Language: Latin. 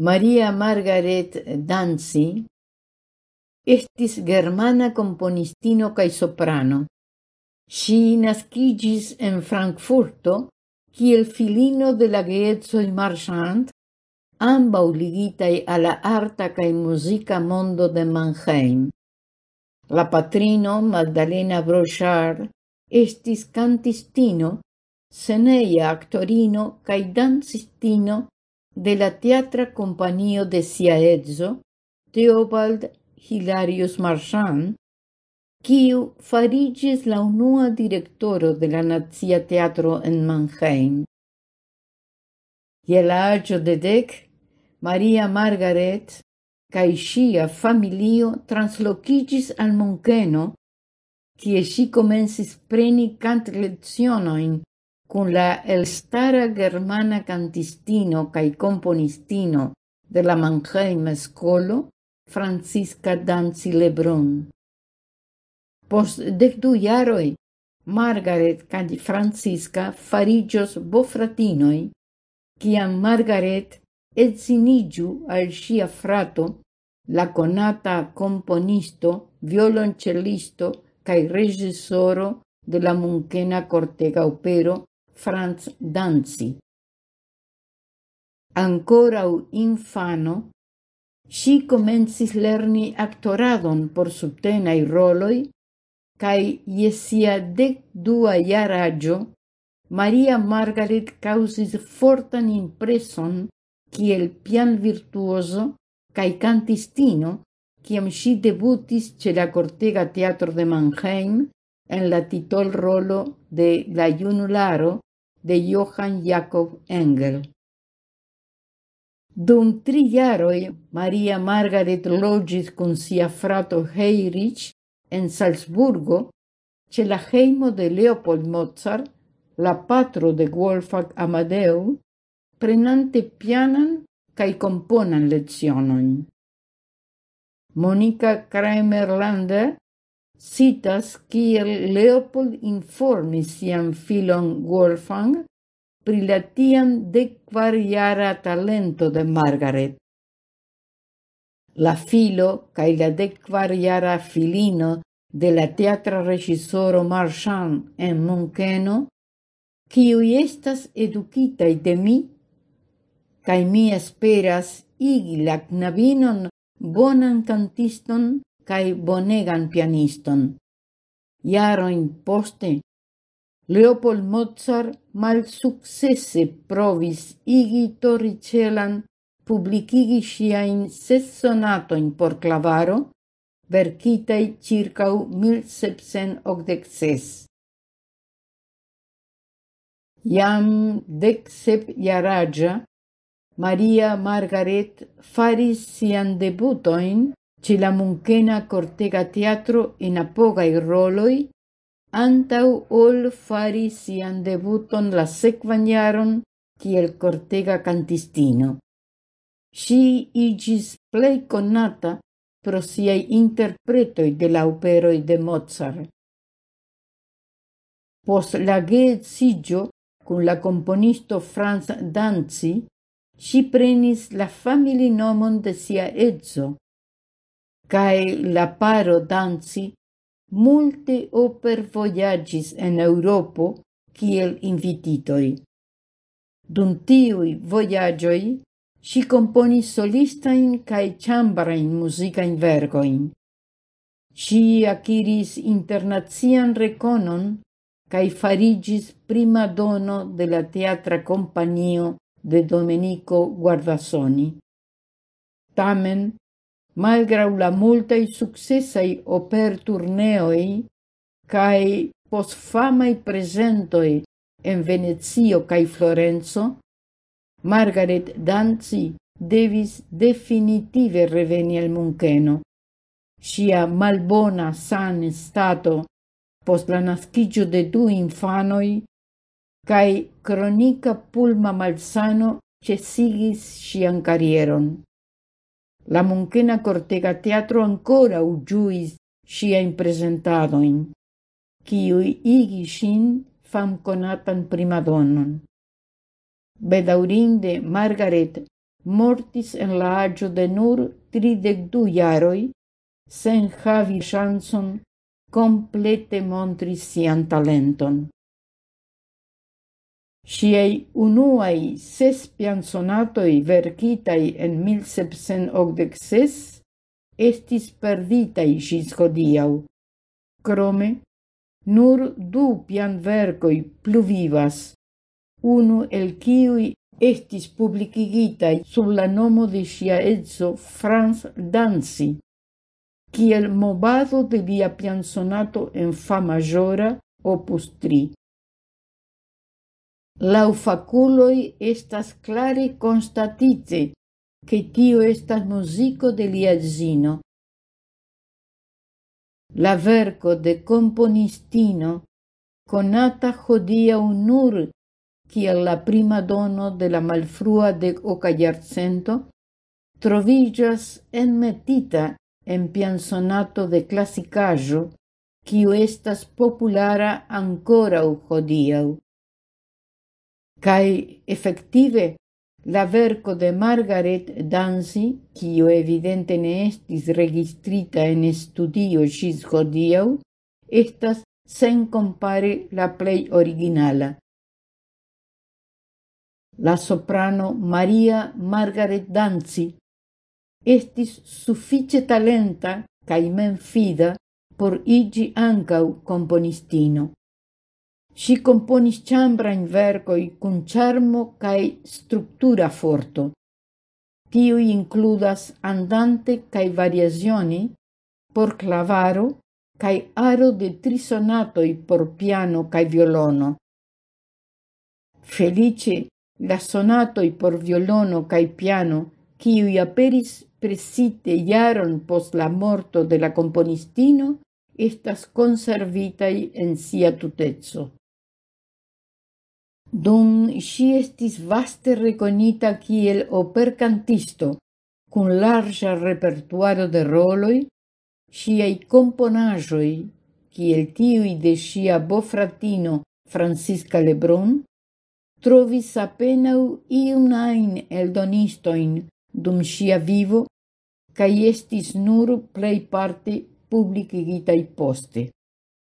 Maria Margaret Danci estis germana componistino kaj soprano. Ŝi naskiĝis en Frankfurto kiel filino de la geedzoj Marchand, ambaŭ ligitaj al la arta kaj muzika mondo de Mannheim. La patrino Magdalena Brochard estis cantistino, seneja aktorino kaj dancistino de la teatra compagnio de sia edzo, Theobald Hilarius Marchand, quiu farigis la unua directoro de la Nazia Teatro en Mannheim. Je la agio de dec, Maria Margaret cae sia familio translocigis al Monkeno, cie si comensis preni cant lezionoin cun la elstara germana cantistino cae componistino de la Mannheim Scolo, Francisca Danzi Lebron. Post dec du jaroi, Margaret cae Francisca farigios bofratinoi, ciam Margaret edzinigiu al sia frato, la conata componisto, violoncellisto cae regisoro de la Munchena Cortega Opero Franz Danzi. Ancora u infano, si comencis lerni actoradon por subtenai roloi, cae iesia dec dua iaragio, Maria Margaret causis fortan impreson kiel pian virtuoso cae cantistino ciam si debutis ce la Cortega Teatro de Mannheim en la titol rolo de La Junularo de Johann Jakob Engel. Dum tri jaroi Maria Margaret logis kun sia frato Heinrich en Salzburgo ce la heimo de Leopold Mozart, la patro de Wolfgang Amadeu, prenante pianan kaj komponan Monica Kramer-Lander citas kiel Leopold informis sian filon Wolfgang pri la tiam dekvarjara talento de Margaret. La filo kaj la dekvarjara filino de la teatra reĝisoro Marchand en Munkeno, kiuj estas edukitaj de mi, kaj mi esperas igi la knabinon bonan kantiston cae bonegan pianiston. Iaroin poste, Leopold Mozart mal successe provis igi Torricellan publicigi siain ses sonatoin por clavaro, vercitai circau 1786. Iam decsep iaragia, Maria Margaret faris sian debutoin ce la Munchena Cortega Teatro in apogai roloi, antau ol fari sian debuton la sequaniaron jaron Cortega cantistino. Si igis plei conata pro siai interpretoi de la operoi de Mozart. Pos la geedzigio cun la componisto Franz Danzi, si prenis la famili nomon de sia ezzo, cae la paro danzi, multe oper voyagis en Europo kiel invititoi. Dum tiui voyagioi, si componi solistain cae chambrain musicain vergoin. Si aciris internazian reconon cae farigis prima dono de la teatra compagnio de Domenico Guardasoni. Tamen, malgrau la multai successai oper turneoi cae pos famai presentoi en Venezio cae Florenzo, Margaret Danzi devis definitive reveni al Muncheno. Sia malbona san stato post la nascigio de du infanoi cae cronica pulma malsano cesigis sian carieron. La munchena Cortega Teatro ancora giuis sciain presentadoin, ciui igi sin fam conatan primadonnon. Bedaurinde Margaret mortis en la agio de nur tridec du jaroi, sen havi chanson complete montris sian talenton. Sciei unuai ses piansonatoi verkitai en 1786 estis perditai gis hodiau. Crome, nur du pianvercoi pluvivas, unu el kiui estis publicigitai sub la nomo de sia etzo Franz Danzi, kiel movado de via piansonato en fa majora opus 3. Lau faculoi estas clare constatite che tio estas musico de lia zino. La verco de componistino conata jodia unur kiel la prima dono de la malfrua de oca trovillas enmetita en piansonato de classicajo, kiu estas populara ancorau hodiaŭ. Cai effective la verco de Margaret Dancy, quio evidente ne estis registrita en studio gis hodiau, estas sen compare la plei originala. La soprano Maria Margaret Dancy estis suffice talenta caimen memfida por igi ancau componistino. Si componis chambra chambrain vercoi cun charmo cae structura forto. Tiui includas andante cae variazioni por clavaro cae aro de trisonatoi por piano cae violono. Felice, la sonatoi por violono cae piano, ciui aperis presite iaron post la morto de la componistino, estas conservitai en sia tutezzo dum si estis vaste reconita kiel opercantisto, cun larga repertuaro de roloi, siei componajoi, kiel tiui de sia bofratino Francisca Lebron, trovis apenau iun ajn eldonistojn dum sia vivo cae estis nur plejparte publicigitai poste.